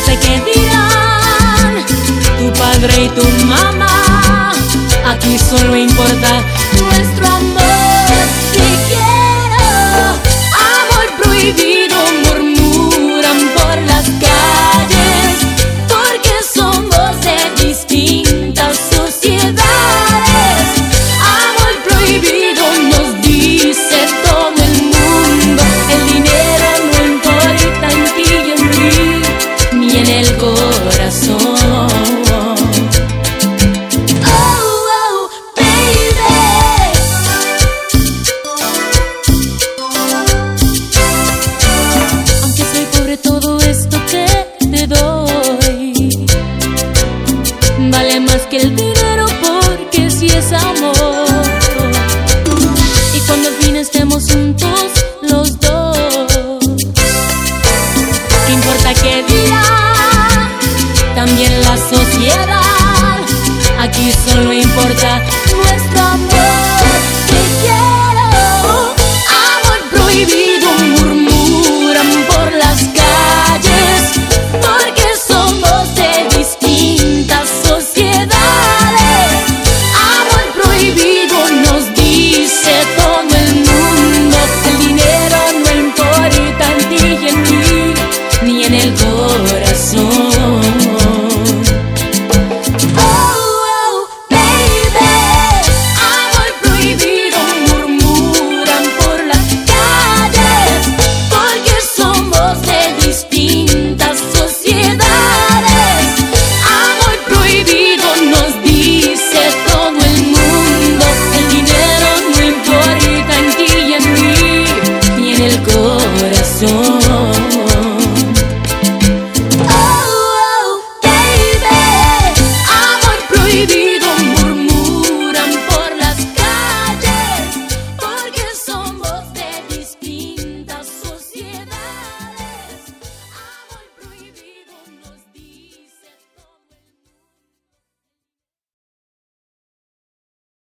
no sé qué dirán tu padre y tu mamá. Aquí solo importa nuestro amor. juntos los dos. ¿Qué importa qué día? También la sociedad. Aquí solo importa nuestro amor. el corazón.